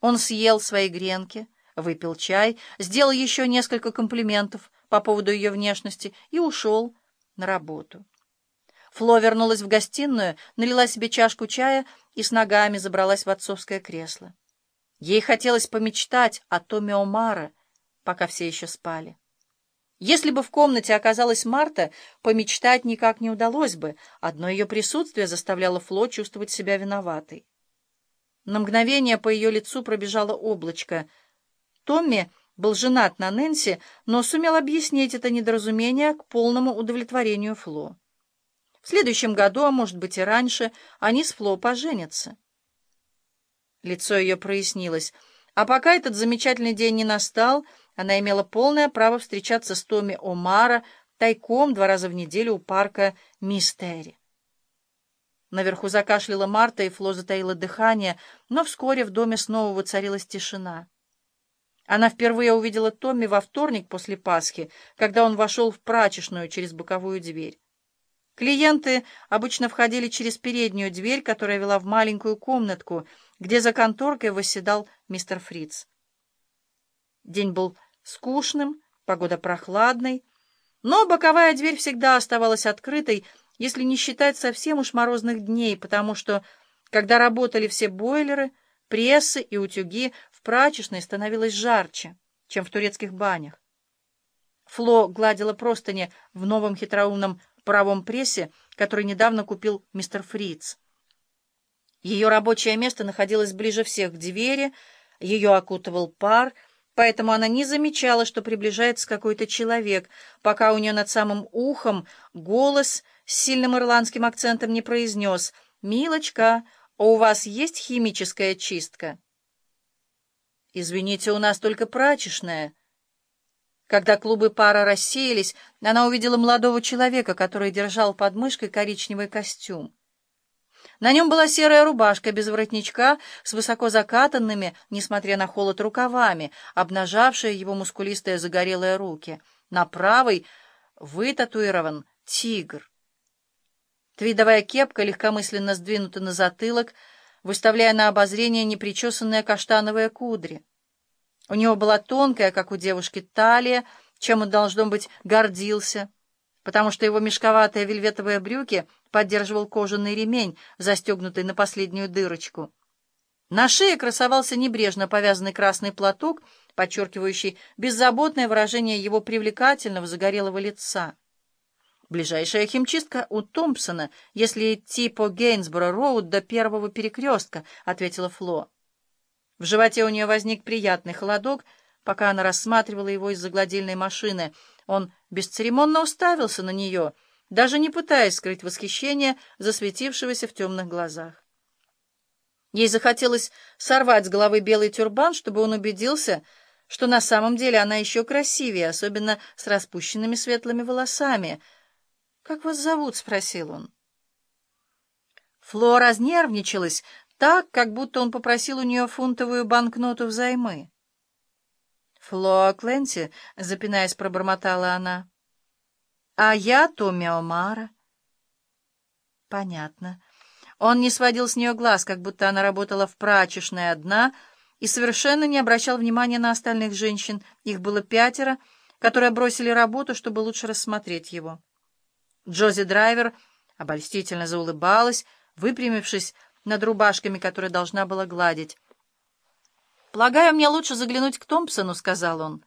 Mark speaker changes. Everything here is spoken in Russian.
Speaker 1: Он съел свои гренки, выпил чай, сделал еще несколько комплиментов по поводу ее внешности и ушел на работу. Фло вернулась в гостиную, налила себе чашку чая и с ногами забралась в отцовское кресло. Ей хотелось помечтать о Томе Омара, пока все еще спали. Если бы в комнате оказалась Марта, помечтать никак не удалось бы. Одно ее присутствие заставляло Фло чувствовать себя виноватой. На мгновение по ее лицу пробежало облачко. Томми был женат на Нэнси, но сумел объяснить это недоразумение к полному удовлетворению Фло. В следующем году, а может быть и раньше, они с Фло поженятся. Лицо ее прояснилось. А пока этот замечательный день не настал, она имела полное право встречаться с Томми Омара тайком два раза в неделю у парка Мистери. Наверху закашляла Марта, и Фло затаила дыхание, но вскоре в доме снова воцарилась тишина. Она впервые увидела Томми во вторник после Пасхи, когда он вошел в прачечную через боковую дверь. Клиенты обычно входили через переднюю дверь, которая вела в маленькую комнатку, где за конторкой восседал мистер Фриц. День был скучным, погода прохладной, но боковая дверь всегда оставалась открытой, если не считать совсем уж морозных дней, потому что, когда работали все бойлеры, прессы и утюги, в прачечной становилось жарче, чем в турецких банях. Фло гладила простыни в новом хитроумном паровом прессе, который недавно купил мистер Фриц. Ее рабочее место находилось ближе всех к двери, ее окутывал пар — поэтому она не замечала, что приближается какой-то человек, пока у нее над самым ухом голос с сильным ирландским акцентом не произнес «Милочка, а у вас есть химическая чистка?» «Извините, у нас только прачечная». Когда клубы пара рассеялись, она увидела молодого человека, который держал под мышкой коричневый костюм. На нем была серая рубашка без воротничка с высоко закатанными, несмотря на холод, рукавами, обнажавшая его мускулистые загорелые руки. На правой вытатуирован тигр. Твидовая кепка легкомысленно сдвинута на затылок, выставляя на обозрение непричесанные каштановые кудри. У него была тонкая, как у девушки, талия, чем он, должно быть, гордился, потому что его мешковатые вельветовые брюки — поддерживал кожаный ремень, застегнутый на последнюю дырочку. На шее красовался небрежно повязанный красный платок, подчеркивающий беззаботное выражение его привлекательного загорелого лица. Ближайшая химчистка у Томпсона, если идти по Гейнсборо-роуд до первого перекрестка, — ответила Фло. В животе у нее возник приятный холодок, пока она рассматривала его из-за гладильной машины. Он бесцеремонно уставился на нее — даже не пытаясь скрыть восхищение, засветившегося в темных глазах. Ей захотелось сорвать с головы белый тюрбан, чтобы он убедился, что на самом деле она еще красивее, особенно с распущенными светлыми волосами. «Как вас зовут?» — спросил он. Фло разнервничалась так, как будто он попросил у нее фунтовую банкноту взаймы. «Фло Кленти», — запинаясь, пробормотала она. А я Томми Омара. Понятно. Он не сводил с нее глаз, как будто она работала в прачечной одна, и совершенно не обращал внимания на остальных женщин. Их было пятеро, которые бросили работу, чтобы лучше рассмотреть его. Джози Драйвер обольстительно заулыбалась, выпрямившись над рубашками, которые должна была гладить. «Полагаю, мне лучше заглянуть к Томпсону», — сказал он.